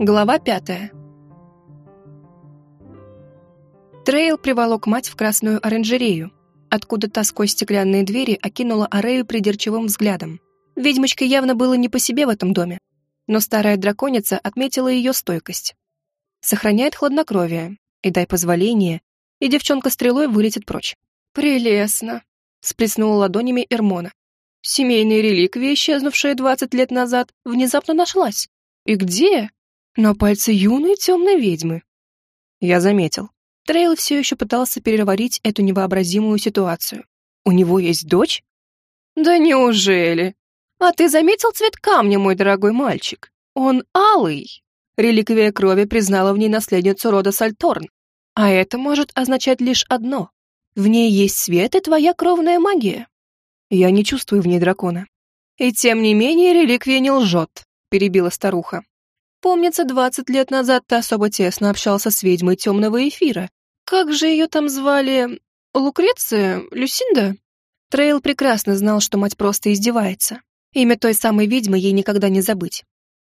Глава пятая. Трейл приволок мать в красную оранжерею, откуда та сквозь стеклянные двери окинула Арею придирчивым взглядом. Ведьмочке явно было не по себе в этом доме, но старая драконица отметила ее стойкость. Сохраняет хладнокровие, и дай позволение, и девчонка стрелой вылетит прочь. «Прелестно!» — всплеснула ладонями Эрмона. «Семейная реликвия, исчезнувшая двадцать лет назад, внезапно нашлась. И где?» На пальце юной темной ведьмы. Я заметил. Трейл все еще пытался переварить эту невообразимую ситуацию. У него есть дочь? Да неужели? А ты заметил цвет камня, мой дорогой мальчик? Он алый. Реликвия крови признала в ней наследницу рода Сальторн. А это может означать лишь одно. В ней есть свет и твоя кровная магия. Я не чувствую в ней дракона. И тем не менее реликвия не лжет, перебила старуха. Помнится, двадцать лет назад ты особо тесно общался с ведьмой темного эфира. Как же ее там звали? Лукреция? Люсинда? Трейл прекрасно знал, что мать просто издевается. Имя той самой ведьмы ей никогда не забыть.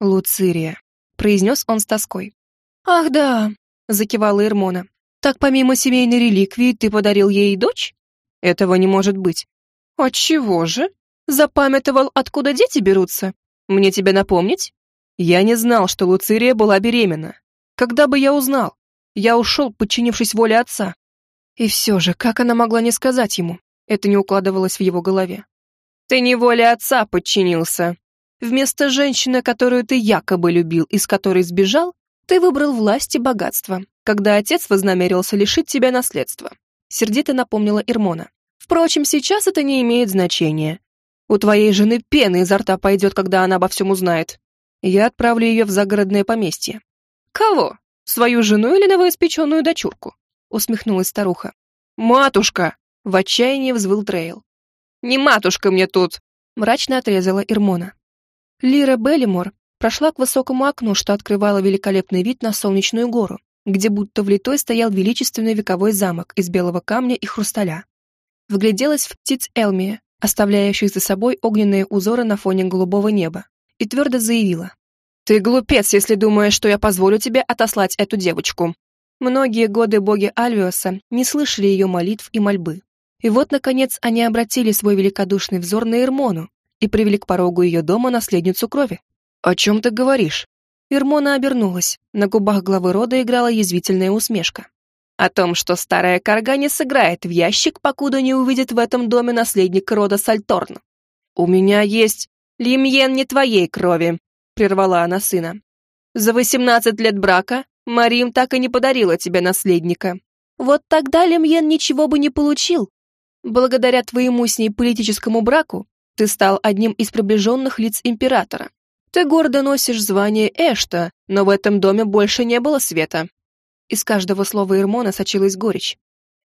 «Луцирия», — произнес он с тоской. «Ах да», — закивала Ирмона. «Так помимо семейной реликвии ты подарил ей дочь?» «Этого не может быть». «Отчего же? Запамятовал, откуда дети берутся? Мне тебе напомнить?» Я не знал, что Луцирия была беременна. Когда бы я узнал? Я ушел, подчинившись воле отца. И все же, как она могла не сказать ему? Это не укладывалось в его голове. Ты не воле отца подчинился. Вместо женщины, которую ты якобы любил и с которой сбежал, ты выбрал власть и богатство, когда отец вознамерился лишить тебя наследства. Сердито напомнила Ирмона. Впрочем, сейчас это не имеет значения. У твоей жены пена изо рта пойдет, когда она обо всем узнает. Я отправлю ее в загородное поместье. Кого? Свою жену или новоиспеченную дочурку? Усмехнулась старуха. Матушка! В отчаянии взвыл Трейл. Не матушка мне тут! Мрачно отрезала Ирмона. Лира Беллимор прошла к высокому окну, что открывало великолепный вид на солнечную гору, где будто влитой стоял величественный вековой замок из белого камня и хрусталя. Вгляделась в птиц Элмия, оставляющих за собой огненные узоры на фоне голубого неба, и твердо заявила. «Ты глупец, если думаешь, что я позволю тебе отослать эту девочку». Многие годы боги Альвиоса не слышали ее молитв и мольбы. И вот, наконец, они обратили свой великодушный взор на Ирмону и привели к порогу ее дома наследницу крови. «О чем ты говоришь?» Ирмона обернулась. На губах главы рода играла язвительная усмешка. «О том, что старая корга не сыграет в ящик, покуда не увидит в этом доме наследника рода Сальторн. У меня есть «Лимьен не твоей крови», — прервала она сына. «За восемнадцать лет брака Марим так и не подарила тебе наследника. Вот тогда Лемьен ничего бы не получил. Благодаря твоему с ней политическому браку ты стал одним из приближенных лиц императора. Ты гордо носишь звание Эшта, но в этом доме больше не было света». Из каждого слова Ирмона сочилась горечь.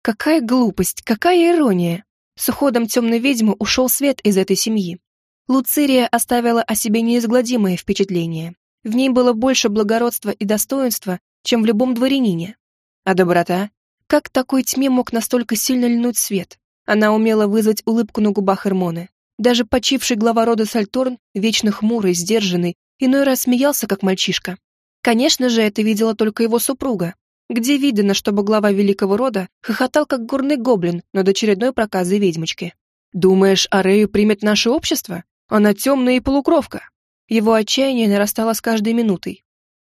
Какая глупость, какая ирония! С уходом темной ведьмы ушел свет из этой семьи. Луцирия оставила о себе неизгладимое впечатление. В ней было больше благородства и достоинства, чем в любом дворянине. А доброта? Как такой тьме мог настолько сильно льнуть свет? Она умела вызвать улыбку на губах Ирмоны. Даже почивший глава рода Сальторн, вечно хмурый, сдержанный, иной раз смеялся, как мальчишка. Конечно же, это видела только его супруга. Где видано, чтобы глава великого рода хохотал, как горный гоблин над очередной проказой ведьмочки? «Думаешь, Арея примет наше общество?» Она темная и полукровка. Его отчаяние нарастало с каждой минутой.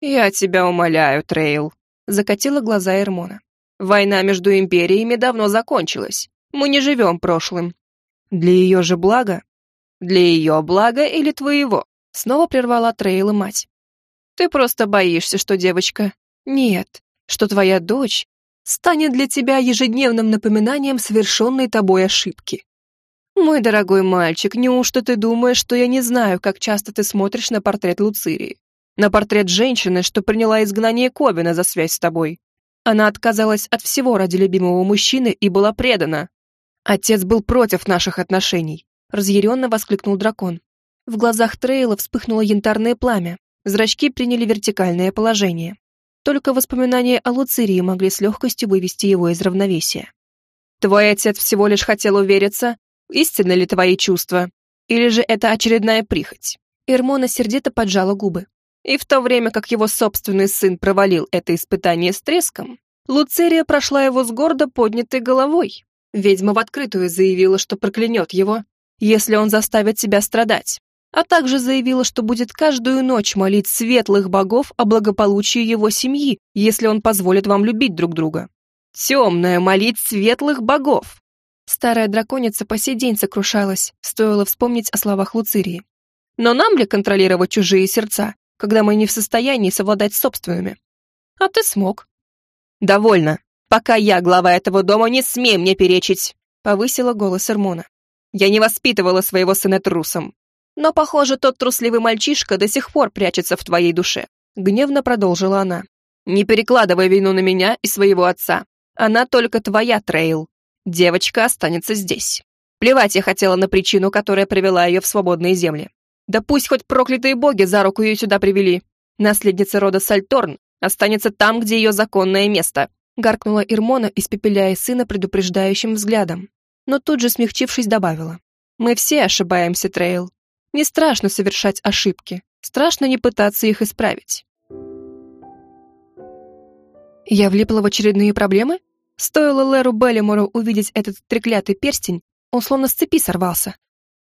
«Я тебя умоляю, Трейл», — закатила глаза Ирмона. «Война между империями давно закончилась. Мы не живем прошлым. Для ее же блага? Для ее блага или твоего?» Снова прервала Трейла мать. «Ты просто боишься, что девочка... Нет, что твоя дочь станет для тебя ежедневным напоминанием совершенной тобой ошибки. «Мой дорогой мальчик, неужто ты думаешь, что я не знаю, как часто ты смотришь на портрет Луцирии? На портрет женщины, что приняла изгнание Ковина за связь с тобой. Она отказалась от всего ради любимого мужчины и была предана. Отец был против наших отношений», — разъяренно воскликнул дракон. В глазах Трейла вспыхнуло янтарное пламя, зрачки приняли вертикальное положение. Только воспоминания о Луцирии могли с легкостью вывести его из равновесия. «Твой отец всего лишь хотел увериться, истинны ли твои чувства, или же это очередная прихоть?» Эрмона сердито поджала губы. И в то время как его собственный сын провалил это испытание с треском, Луцерия прошла его с гордо поднятой головой. Ведьма в открытую заявила, что проклянет его, если он заставит себя страдать, а также заявила, что будет каждую ночь молить светлых богов о благополучии его семьи, если он позволит вам любить друг друга. Темная молить светлых богов. Старая драконица по сей день сокрушалась, стоило вспомнить о словах Луцирии. Но нам ли контролировать чужие сердца, когда мы не в состоянии совладать с собственными? А ты смог. Довольно. Пока я глава этого дома, не смей мне перечить, повысила голос Эрмона. Я не воспитывала своего сына трусом. Но, похоже, тот трусливый мальчишка до сих пор прячется в твоей душе. Гневно продолжила она. Не перекладывай вину на меня и своего отца. Она только твоя, Трейл. Девочка останется здесь. Плевать я хотела на причину, которая привела ее в свободные земли. Да пусть хоть проклятые боги за руку ее сюда привели. Наследница рода Сальторн останется там, где ее законное место», гаркнула Ирмона, испепеляя сына предупреждающим взглядом. Но тут же, смягчившись, добавила. «Мы все ошибаемся, Трейл. Не страшно совершать ошибки. Страшно не пытаться их исправить». Я влипла в очередные проблемы? Стоило Леру Беллимору увидеть этот треклятый перстень, он словно с цепи сорвался.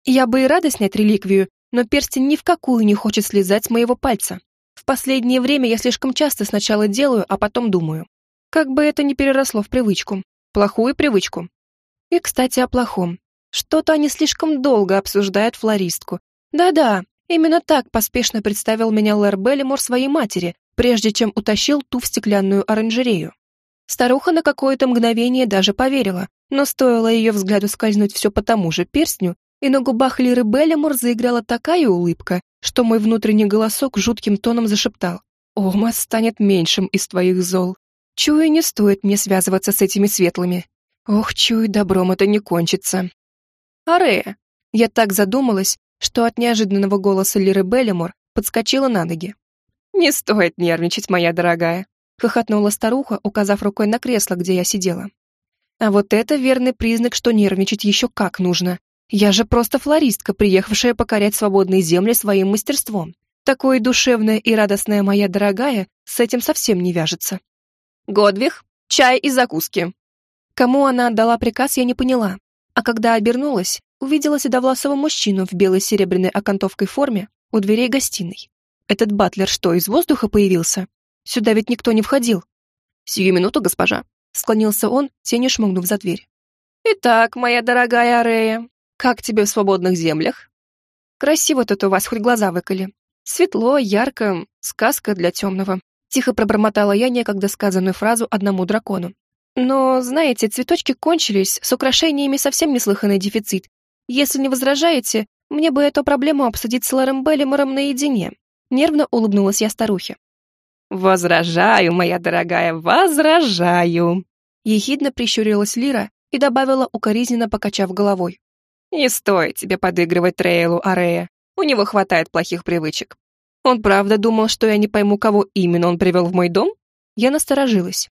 Я бы и рада снять реликвию, но перстень ни в какую не хочет слезать с моего пальца. В последнее время я слишком часто сначала делаю, а потом думаю. Как бы это ни переросло в привычку. Плохую привычку. И, кстати, о плохом. Что-то они слишком долго обсуждают флористку. Да-да, именно так поспешно представил меня Лэр Беллимор своей матери, прежде чем утащил ту в стеклянную оранжерею. Старуха на какое-то мгновение даже поверила, но стоило ее взгляду скользнуть все по тому же перстню, и на губах Лиры Беллимор заиграла такая улыбка, что мой внутренний голосок жутким тоном зашептал. «Ома станет меньшим из твоих зол. Чую, не стоит мне связываться с этими светлыми. Ох, чую, добром это не кончится». «Арея!» Я так задумалась, что от неожиданного голоса Лиры Беллимор подскочила на ноги. «Не стоит нервничать, моя дорогая», — хохотнула старуха, указав рукой на кресло, где я сидела. «А вот это верный признак, что нервничать еще как нужно. Я же просто флористка, приехавшая покорять свободные земли своим мастерством. Такое душевное и радостное моя дорогая с этим совсем не вяжется». «Годвих, чай и закуски». Кому она отдала приказ, я не поняла. А когда обернулась, увидела седовласого мужчину в белой серебряной окантовкой форме у дверей гостиной. Этот батлер что, из воздуха появился? Сюда ведь никто не входил. Сию минуту, госпожа. Склонился он, тенью шмыгнув за дверь. Итак, моя дорогая Арея, как тебе в свободных землях? Красиво тут у вас, хоть глаза выколи. Светло, ярко, сказка для темного. Тихо пробормотала я некогда сказанную фразу одному дракону. Но, знаете, цветочки кончились, с украшениями совсем неслыханный дефицит. Если не возражаете, мне бы эту проблему обсудить с Лэром Беллимором наедине. Нервно улыбнулась я старухе. «Возражаю, моя дорогая, возражаю!» Ехидно прищурилась Лира и добавила, укоризненно покачав головой. «Не стоит тебе подыгрывать Трейлу Арея. У него хватает плохих привычек. Он правда думал, что я не пойму, кого именно он привел в мой дом?» Я насторожилась.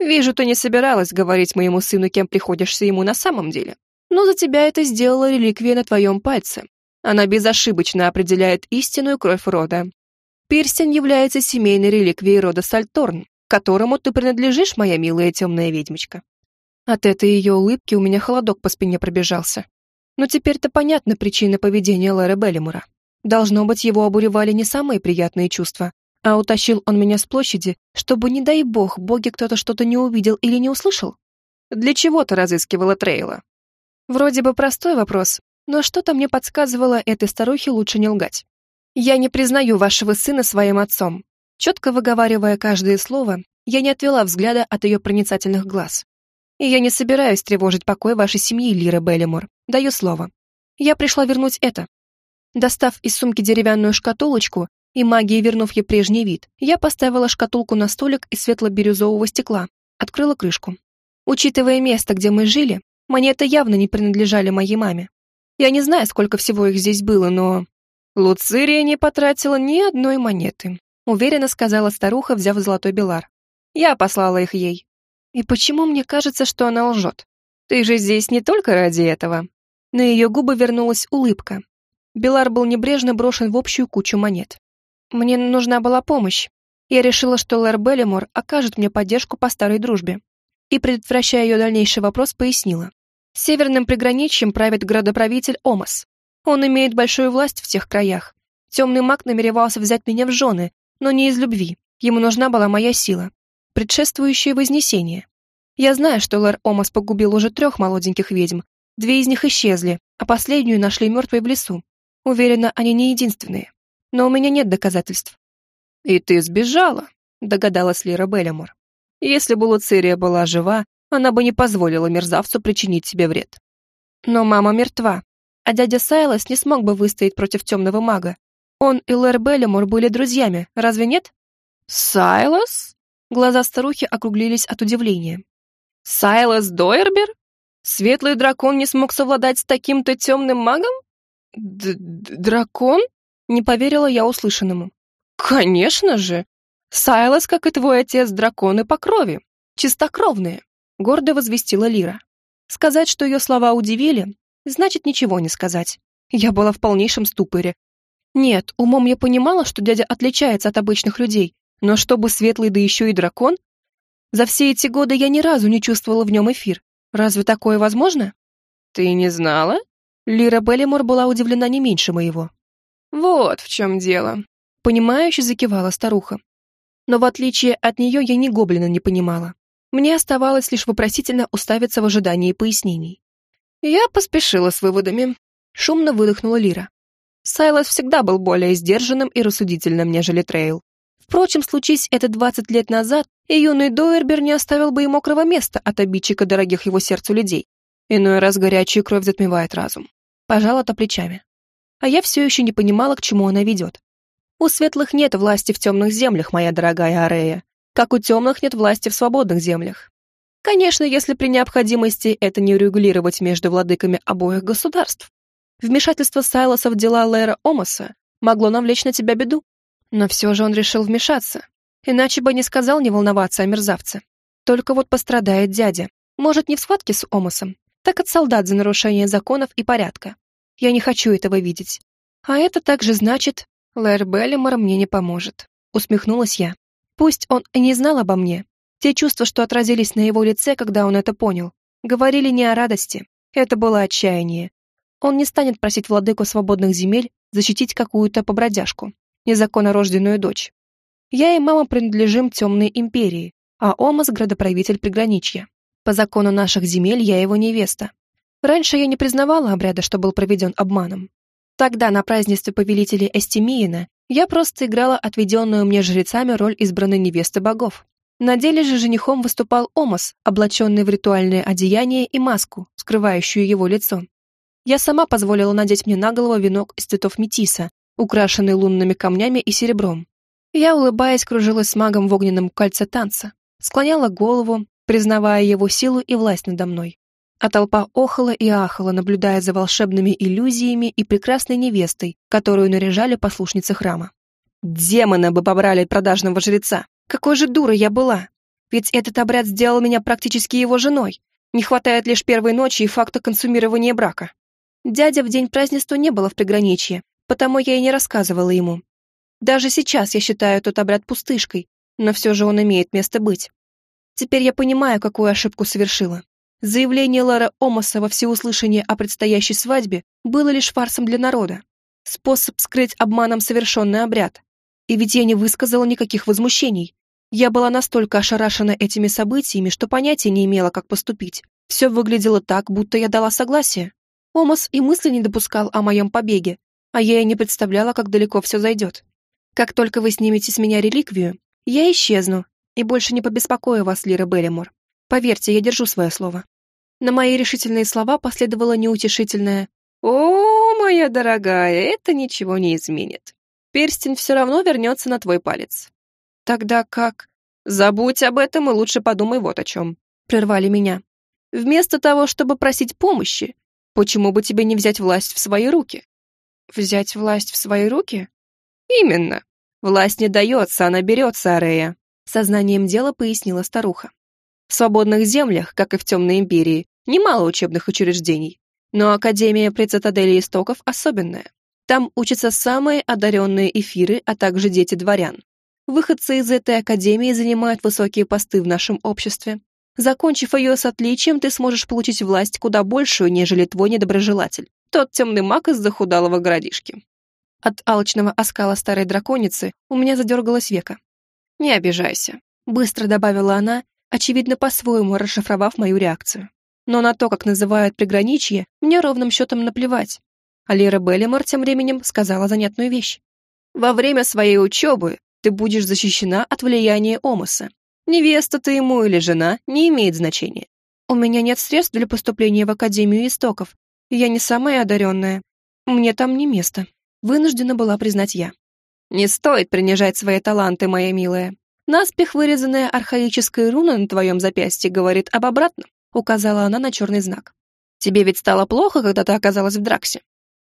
«Вижу, ты не собиралась говорить моему сыну, кем приходишься ему на самом деле. Но за тебя это сделала реликвия на твоем пальце. Она безошибочно определяет истинную кровь рода. Перстень является семейной реликвией рода Сальторн, которому ты принадлежишь, моя милая темная ведьмочка. От этой ее улыбки у меня холодок по спине пробежался. Но теперь-то понятна причина поведения Лэра Беллимора. Должно быть, его обуревали не самые приятные чувства, а утащил он меня с площади, чтобы, не дай бог, боги кто-то что-то не увидел или не услышал? Для чего ты разыскивала Трейла? Вроде бы простой вопрос, но что-то мне подсказывало этой старухе лучше не лгать. «Я не признаю вашего сына своим отцом». Четко выговаривая каждое слово, я не отвела взгляда от ее проницательных глаз. И я не собираюсь тревожить покой вашей семьи, Лира Беллимор. Даю слово. Я пришла вернуть это. Достав из сумки деревянную шкатулочку и магией вернув ей прежний вид, я поставила шкатулку на столик из светло-бирюзового стекла, открыла крышку. Учитывая место, где мы жили, монеты явно не принадлежали моей маме. Я не знаю, сколько всего их здесь было, но... Луцирия не потратила ни одной монеты, уверенно сказала старуха, взяв золотой белар. Я послала их ей. И почему мне кажется, что она лжет? Ты же здесь не только ради этого. На ее губы вернулась улыбка. Белар был небрежно брошен в общую кучу монет. Мне нужна была помощь. Я решила, что Лэр Беллимор окажет мне поддержку по старой дружбе. И, предотвращая ее дальнейший вопрос, пояснила. Северным приграничьем правит градоправитель Омас. Он имеет большую власть в тех краях. Темный маг намеревался взять меня в жены, но не из любви. Ему нужна была моя сила, предшествующее Вознесение. Я знаю, что Лэр Омас погубил уже трех молоденьких ведьм. Две из них исчезли, а последнюю нашли мертвой в лесу. Уверена, они не единственные. Но у меня нет доказательств. «И ты сбежала», — догадалась Лира Беллимор. «Если бы Луцирия была жива, она бы не позволила мерзавцу причинить тебе вред». Но мама мертва, а дядя Сайлас не смог бы выстоять против темного мага. Он и Лэр Беллимор были друзьями, разве нет? «Сайлас?» Глаза старухи округлились от удивления. «Сайлас Дойербер? Светлый дракон не смог совладать с таким-то темным магом?» Д «Дракон?» Не поверила я услышанному. «Конечно же! Сайлас, как и твой отец, драконы по крови. Чистокровные!» Гордо возвестила Лира. Сказать, что ее слова удивили, значит ничего не сказать. Я была в полнейшем ступоре. Нет, умом я понимала, что дядя отличается от обычных людей, но чтобы светлый, да еще и дракон? За все эти годы я ни разу не чувствовала в нем эфир. Разве такое возможно? Ты не знала? Лира Беллимор была удивлена не меньше моего. Вот в чем дело. Понимающе закивала старуха. Но в отличие от нее я ни гоблина не понимала. Мне оставалось лишь вопросительно уставиться в ожидании пояснений. Я поспешила с выводами. Шумно выдохнула Лира. Сайлас всегда был более сдержанным и рассудительным, нежели Трейл. Впрочем, случись это 20 лет назад, и юный Дойербер не оставил бы и мокрого места от обидчика дорогих его сердцу людей. Иной раз горячая кровь затмевает разум. Пожала-то плечами. А я все еще не понимала, к чему она ведет. У светлых нет власти в темных землях, моя дорогая Арея, как у темных нет власти в свободных землях. Конечно, если при необходимости это не регулировать между владыками обоих государств. Вмешательство Сайлоса в дела Лэра Омаса могло навлечь на тебя беду. Но все же он решил вмешаться. Иначе бы не сказал не волноваться о мерзавце. Только вот пострадает дядя. Может, не в схватке с Омасом, так от солдат за нарушение законов и порядка. Я не хочу этого видеть. А это также значит, Лэр Беллимор мне не поможет. Усмехнулась я. Пусть он и не знал обо мне. Те чувства, что отразились на его лице, когда он это понял, говорили не о радости. Это было отчаяние. Он не станет просить владыку свободных земель защитить какую-то побродяжку незаконно рожденную дочь. Я и мама принадлежим темной империи, а Омас — градоправитель приграничья. По закону наших земель я его невеста. Раньше я не признавала обряда, что был проведен обманом. Тогда на празднестве повелителя Эстемиина я просто играла отведенную мне жрецами роль избранной невесты богов. На деле же женихом выступал Омас, облаченный в ритуальное одеяние и маску, скрывающую его лицо. Я сама позволила надеть мне на голову венок из цветов метиса, украшенный лунными камнями и серебром. Я, улыбаясь, кружилась с магом в огненном кольце танца, склоняла голову, признавая его силу и власть надо мной. А толпа охала и ахала, наблюдая за волшебными иллюзиями и прекрасной невестой, которую наряжали послушницы храма. Демоны бы побрали продажного жреца! Какой же дурой я была! Ведь этот обряд сделал меня практически его женой. Не хватает лишь первой ночи и факта консумирования брака. Дядя в день празднества не было в приграничье, потому я и не рассказывала ему. Даже сейчас я считаю тот обряд пустышкой, но все же он имеет место быть. Теперь я понимаю, какую ошибку совершила. Заявление Лара Омаса во всеуслышание о предстоящей свадьбе было лишь фарсом для народа. Способ скрыть обманом совершенный обряд. И ведь я не высказала никаких возмущений. Я была настолько ошарашена этими событиями, что понятия не имела, как поступить. Все выглядело так, будто я дала согласие. Омас и мысли не допускал о моем побеге, а я и не представляла, как далеко все зайдет. Как только вы снимете с меня реликвию, я исчезну и больше не побеспокою вас, Лира Беллимор. Поверьте, я держу свое слово». На мои решительные слова последовало неутешительное «О, моя дорогая, это ничего не изменит. Перстень все равно вернется на твой палец». «Тогда как?» «Забудь об этом и лучше подумай вот о чем», — прервали меня. «Вместо того, чтобы просить помощи, почему бы тебе не взять власть в свои руки? Взять власть в свои руки? Именно. Власть не дается, она берется, Арея. Сознанием дела пояснила старуха. В свободных землях, как и в Темной Империи, немало учебных учреждений, но Академия при цитадели Истоков особенная. Там учатся самые одаренные эфиры, а также дети дворян. Выходцы из этой академии занимают высокие посты в нашем обществе. Закончив ее с отличием, ты сможешь получить власть куда большую, нежели твой недоброжелатель, тот темный маг из захудалого городишки. От алчного оскала старой драконицы у меня задергалось века. «Не обижайся», — быстро добавила она, очевидно, по-своему расшифровав мою реакцию. Но на то, как называют приграничье, мне ровным счетом наплевать. А Лера Беллимор тем временем сказала занятную вещь. «Во время своей учебы ты будешь защищена от влияния Омоса. Невеста ты ему или жена не имеет значения. У меня нет средств для поступления в Академию Истоков. Я не самая одаренная. Мне там не место вынуждена была признать я. «Не стоит принижать свои таланты, моя милая. Наспех вырезанная архаическая руна на твоем запястье говорит об обратном», указала она на черный знак. «Тебе ведь стало плохо, когда ты оказалась в Драксе?»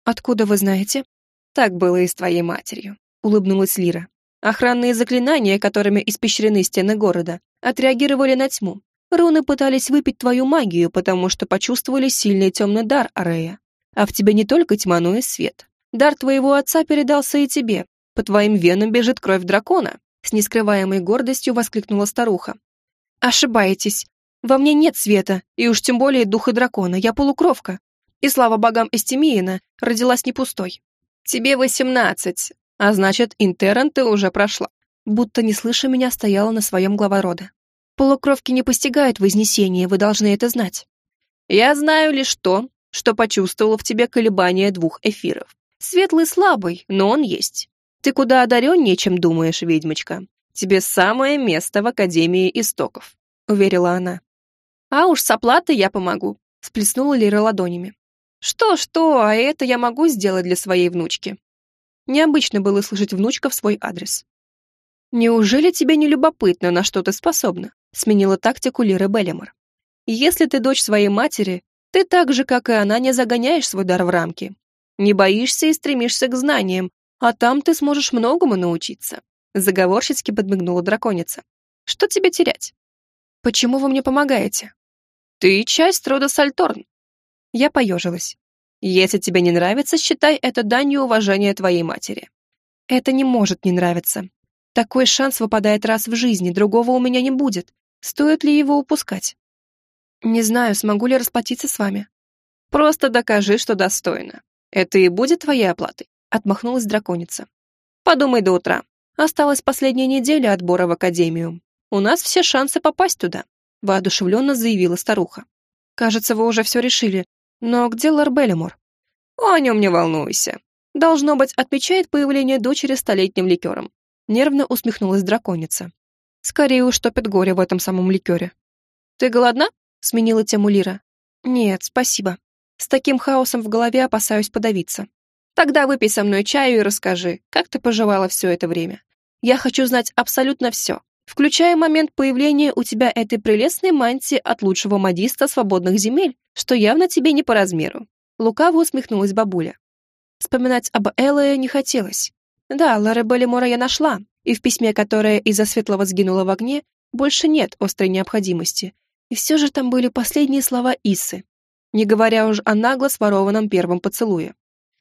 «Откуда вы знаете?» «Так было и с твоей матерью», улыбнулась Лира. Охранные заклинания, которыми испещрены стены города, отреагировали на тьму. Руны пытались выпить твою магию, потому что почувствовали сильный темный дар Арея. А в тебе не только тьма, но и свет. Дар твоего отца передался и тебе. По твоим венам бежит кровь дракона», с нескрываемой гордостью воскликнула старуха. «Ошибаетесь. Во мне нет света, и уж тем более духа дракона. Я полукровка. И слава богам Эстемиина, родилась не пустой. Тебе восемнадцать, а значит, интерн ты уже прошла». Будто не слыша меня, стояла на своем глава рода. «Полукровки не постигают вознесения, вы должны это знать». «Я знаю лишь то, что почувствовала в тебе колебания двух эфиров. Светлый слабый, но он есть. Ты куда одареннее, чем думаешь, ведьмочка. Тебе самое место в Академии Истоков», — уверила она. «А уж с оплатой я помогу», — сплеснула Лира ладонями. «Что-что, а это я могу сделать для своей внучки». Необычно было слышать внучка в свой адрес. «Неужели тебе не любопытно, на что ты способна?» — сменила тактику Лира Беллимор. «Если ты дочь своей матери, ты так же, как и она, не загоняешь свой дар в рамки, не боишься и стремишься к знаниям, а там ты сможешь многому научиться. Заговорщицки подмигнула драконица. Что тебе терять? Почему вы мне помогаете? Ты часть рода Сальторн. Я поежилась. Если тебе не нравится, считай это данью уважения твоей матери. Это не может не нравиться. Такой шанс выпадает раз в жизни, другого у меня не будет. Стоит ли его упускать? Не знаю, смогу ли расплатиться с вами. Просто докажи, что достойна. Это и будет твоей оплатой», — отмахнулась драконица. «Подумай до утра. Осталась последняя неделя отбора в академию. У нас все шансы попасть туда», — воодушевленно заявила старуха. «Кажется, вы уже все решили. Но где Лэр Беллимор?» «О нем не волнуйся. Должно быть, отмечает появление дочери столетним ликером». Нервно усмехнулась драконица. «Скорее уж топит горе в этом самом ликере». «Ты голодна?» — сменила тему Лира. «Нет, спасибо», с таким хаосом в голове опасаюсь подавиться. Тогда выпей со мной чаю и расскажи, как ты поживала все это время. Я хочу знать абсолютно все, включая момент появления у тебя этой прелестной мантии от лучшего модиста свободных земель, что явно тебе не по размеру. Лукаво усмехнулась бабуля. Вспоминать об Эллое не хотелось. Да, Лары Беллимора я нашла, и в письме, которое из-за светлого сгинуло в огне, больше нет острой необходимости. И все же там были последние слова Исы, не говоря уж о нагло сворованном первом поцелуе.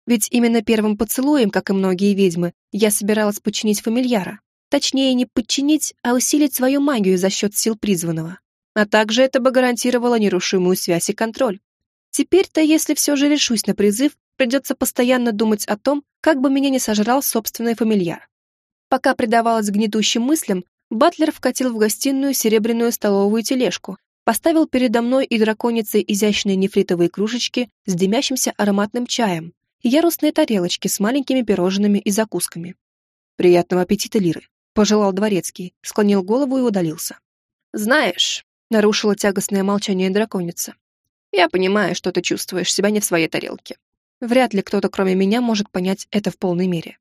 Ведь именно первым поцелуем, как и многие ведьмы, я собиралась подчинить фамильяра. Точнее, не подчинить, а усилить свою магию за счет сил призванного. А также это бы гарантировало нерушимую связь и контроль. Теперь-то, если все же решусь на призыв, придется постоянно думать о том, как бы меня не сожрал собственный фамильяр. Пока предавалась гнетущим мыслям, Батлер вкатил в гостиную серебряную столовую тележку, поставил передо мной и драконицей изящные нефритовые кружечки с дымящимся ароматным чаем и ярусные тарелочки с маленькими пирожными и закусками. «Приятного аппетита, Лиры!» — пожелал дворецкий, склонил голову и удалился. «Знаешь», — нарушила тягостное молчание драконица, «я понимаю, что ты чувствуешь себя не в своей тарелке. Вряд ли кто-то, кроме меня, может понять это в полной мере.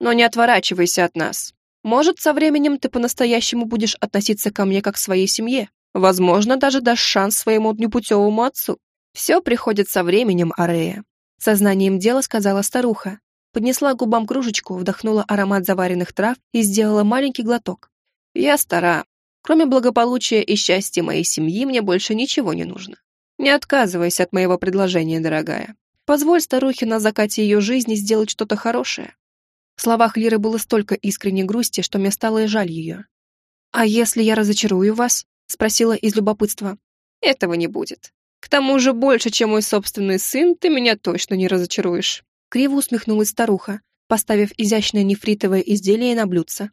Но не отворачивайся от нас. Может, со временем ты по-настоящему будешь относиться ко мне как к своей семье, Возможно, даже дашь шанс своему непутевому отцу. Все приходит со временем, Арея. Сознанием дела сказала старуха. Поднесла к губам кружечку, вдохнула аромат заваренных трав и сделала маленький глоток. Я стара. Кроме благополучия и счастья моей семьи, мне больше ничего не нужно. Не отказывайся от моего предложения, дорогая. Позволь старухе на закате ее жизни сделать что-то хорошее. В словах Лиры было столько искренней грусти, что мне стало и жаль ее. «А если я разочарую вас?» — спросила из любопытства. «Этого не будет. К тому же больше, чем мой собственный сын, ты меня точно не разочаруешь». Криво усмехнулась старуха, поставив изящное нефритовое изделие на блюдце.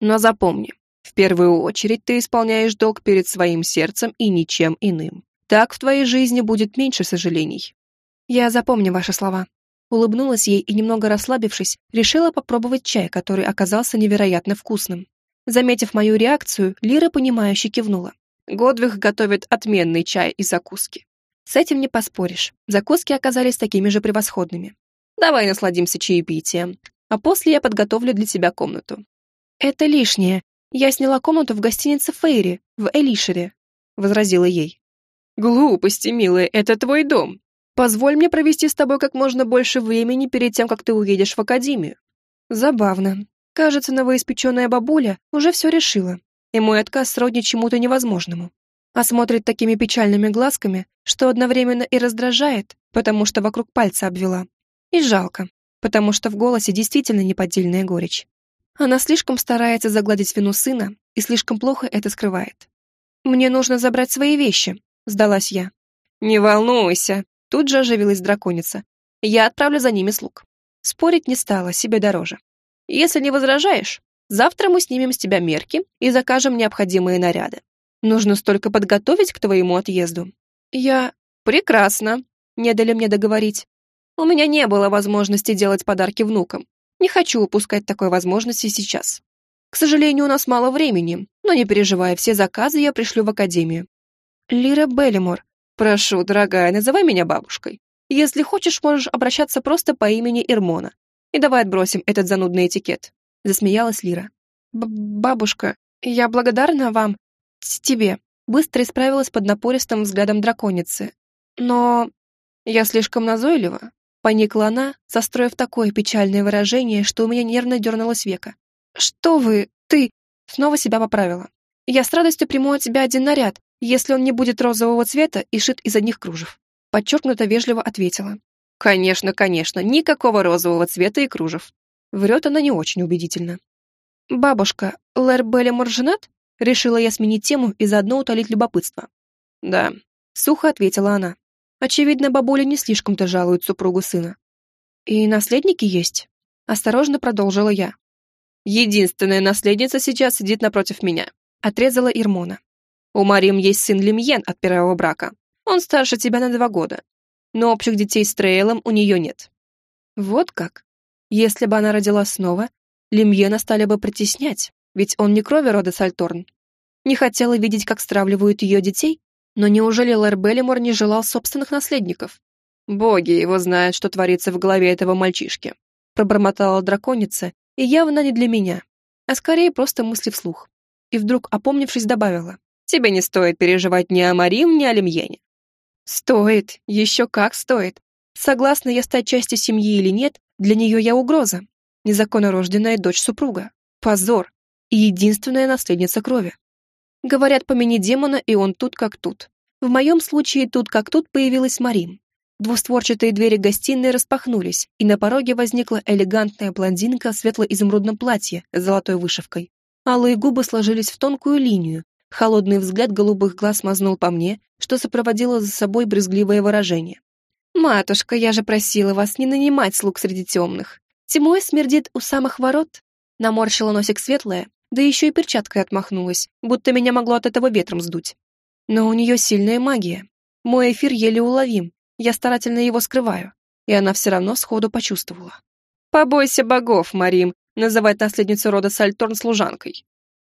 «Но запомни, в первую очередь ты исполняешь долг перед своим сердцем и ничем иным. Так в твоей жизни будет меньше сожалений». «Я запомню ваши слова», Улыбнулась ей и, немного расслабившись, решила попробовать чай, который оказался невероятно вкусным. Заметив мою реакцию, Лира, понимающе кивнула. Годвиг готовит отменный чай и закуски. С этим не поспоришь. Закуски оказались такими же превосходными. Давай насладимся чаепитием, а после я подготовлю для тебя комнату. Это лишнее. Я сняла комнату в гостинице Фейри, в Элишере, возразила ей. Глупости, милая, это твой дом. Позволь мне провести с тобой как можно больше времени перед тем, как ты уедешь в академию. Забавно. Кажется, новоиспеченная бабуля уже все решила, и мой отказ сродни чему-то невозможному. А смотрит такими печальными глазками, что одновременно и раздражает, потому что вокруг пальца обвела. И жалко, потому что в голосе действительно неподдельная горечь. Она слишком старается загладить вину сына и слишком плохо это скрывает. «Мне нужно забрать свои вещи», — сдалась я. «Не волнуйся», Тут же оживилась драконица. Я отправлю за ними слуг. Спорить не стала, себе дороже. Если не возражаешь, завтра мы снимем с тебя мерки и закажем необходимые наряды. Нужно столько подготовить к твоему отъезду. Я... Прекрасно. Не дали мне договорить. У меня не было возможности делать подарки внукам. Не хочу упускать такой возможности сейчас. К сожалению, у нас мало времени, но не переживай, все заказы я пришлю в академию. Лира Беллимор, «Прошу, дорогая, называй меня бабушкой. Если хочешь, можешь обращаться просто по имени Ирмона. И давай отбросим этот занудный этикет», — засмеялась Лира. «Бабушка, я благодарна вам, тебе», — быстро исправилась под напористым взглядом драконицы. «Но я слишком назойлива», — поникла она, состроив такое печальное выражение, что у меня нервно дернулось века. «Что вы, ты...» — снова себя поправила. «Я с радостью приму от тебя один наряд, если он не будет розового цвета и шит из одних кружев. Подчеркнуто вежливо ответила. Конечно, конечно, никакого розового цвета и кружев. Врет она не очень убедительно. «Бабушка, Лэр Беллимор женат?» Решила я сменить тему и заодно утолить любопытство. «Да», — сухо ответила она. Очевидно, бабуля не слишком-то жалует супругу сына. «И наследники есть?» Осторожно продолжила я. «Единственная наследница сейчас сидит напротив меня», — отрезала Ирмона. У Марим есть сын Лемьен от первого брака. Он старше тебя на два года. Но общих детей с Трейлом у нее нет. Вот как. Если бы она родила снова, Лемьена стали бы притеснять, ведь он не крови рода Сальторн. Не хотела видеть, как стравливают ее детей, но неужели Лэр Беллимор не желал собственных наследников? Боги его знают, что творится в голове этого мальчишки. Пробормотала драконица, и явно не для меня, а скорее просто мысли вслух. И вдруг, опомнившись, добавила. Тебе не стоит переживать ни о Марим, ни о Лемьене. Стоит, еще как стоит. Согласна я стать частью семьи или нет, для нее я угроза. Незаконнорожденная дочь супруга. Позор. И единственная наследница крови. Говорят, помяни демона, и он тут как тут. В моем случае тут как тут появилась Марим. Двустворчатые двери гостиной распахнулись, и на пороге возникла элегантная блондинка в светло-изумрудном платье с золотой вышивкой. Алые губы сложились в тонкую линию, Холодный взгляд голубых глаз мазнул по мне, что сопроводило за собой брезгливое выражение. «Матушка, я же просила вас не нанимать слуг среди темных. Тьмой смердит у самых ворот». Наморщила носик светлая, да еще и перчаткой отмахнулась, будто меня могло от этого ветром сдуть. Но у нее сильная магия. Мой эфир еле уловим, я старательно его скрываю, и она все равно сходу почувствовала. «Побойся богов, Марим, называть наследницу рода Сальторн служанкой.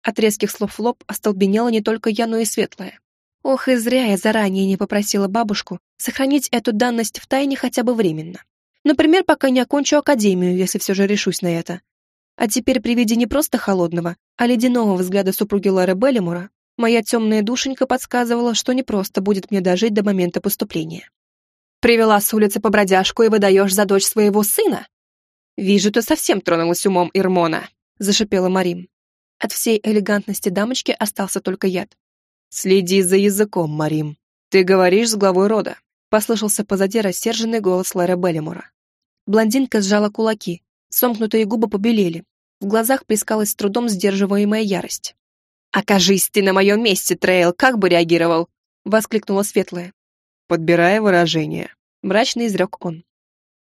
От резких слов в лоб остолбенела не только я, но и светлая. Ох, и зря я заранее не попросила бабушку сохранить эту данность в тайне хотя бы временно. Например, пока не окончу академию, если все же решусь на это. А теперь при виде не просто холодного, а ледяного взгляда супруги Лары Беллимора, моя темная душенька подсказывала, что не просто будет мне дожить до момента поступления. «Привела с улицы побродяжку и выдаешь за дочь своего сына?» «Вижу, ты совсем тронулась умом, Ирмона», — зашипела Марим. От всей элегантности дамочки остался только яд. «Следи за языком, Марим. Ты говоришь с главой рода. Послышался позади рассерженный голос Лэра Беллимора. Блондинка сжала кулаки, сомкнутые губы побелели, в глазах плескалась с трудом сдерживаемая ярость. «Окажись ты на моем месте, Трейл, как бы реагировал?» — воскликнула Светлая. Подбирая выражение. Мрачно изрек он.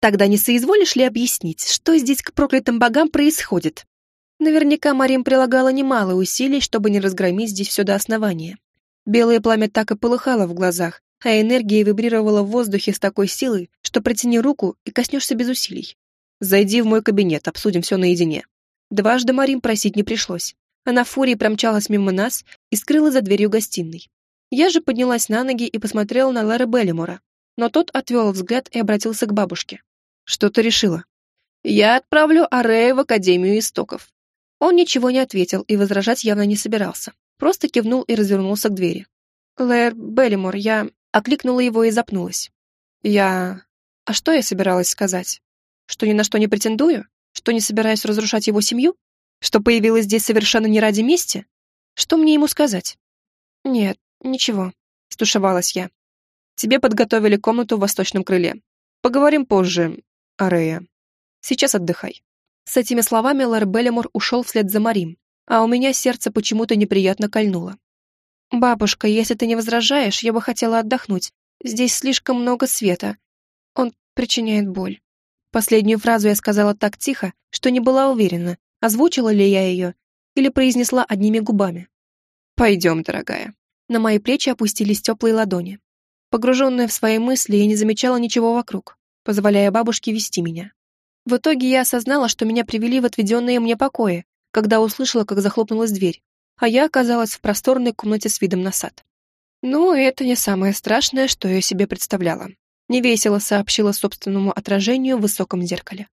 «Тогда не соизволишь ли объяснить, что здесь к проклятым богам происходит?» Наверняка Марим прилагала немало усилий, чтобы не разгромить здесь все до основания. Белое пламя так и полыхало в глазах, а энергия вибрировала в воздухе с такой силой, что протяни руку и коснешься без усилий. «Зайди в мой кабинет, обсудим все наедине», Дважды Марим просить не пришлось. Она в фурии промчалась мимо нас и скрыла за дверью гостиной. Я же поднялась на ноги и посмотрела на Лэра Беллимора, но тот отвел взгляд и обратился к бабушке. «Что ты решила?» «Я отправлю Арея в Академию Истоков». Он ничего не ответил и возражать явно не собирался, просто кивнул и развернулся к двери. «Лэр Беллимор, я...» Окликнула его и запнулась. «Я...» А что я собиралась сказать? Что ни на что не претендую? Что не собираюсь разрушать его семью? Что появилась здесь совершенно не ради мести? Что мне ему сказать? Нет, ничего, стушевалась я. Тебе подготовили комнату в восточном крыле. Поговорим позже, Арея. Сейчас отдыхай. С этими словами Лэр Беллимор ушел вслед за Марим, а у меня сердце почему-то неприятно кольнуло. «Бабушка, если ты не возражаешь, я бы хотела отдохнуть. Здесь слишком много света. Он причиняет боль». Последнюю фразу я сказала так тихо, что не была уверена, озвучила ли я ее или произнесла одними губами. «Пойдем, дорогая». На мои плечи опустились теплые ладони. Погруженная в свои мысли, я не замечала ничего вокруг, позволяя бабушке вести меня. В итоге я осознала, что меня привели в отведенные мне покои, когда услышала, как захлопнулась дверь, а я оказалась в просторной комнате с видом на сад. Ну, это не самое страшное, что я себе представляла невесело сообщила собственному отражению в высоком зеркале.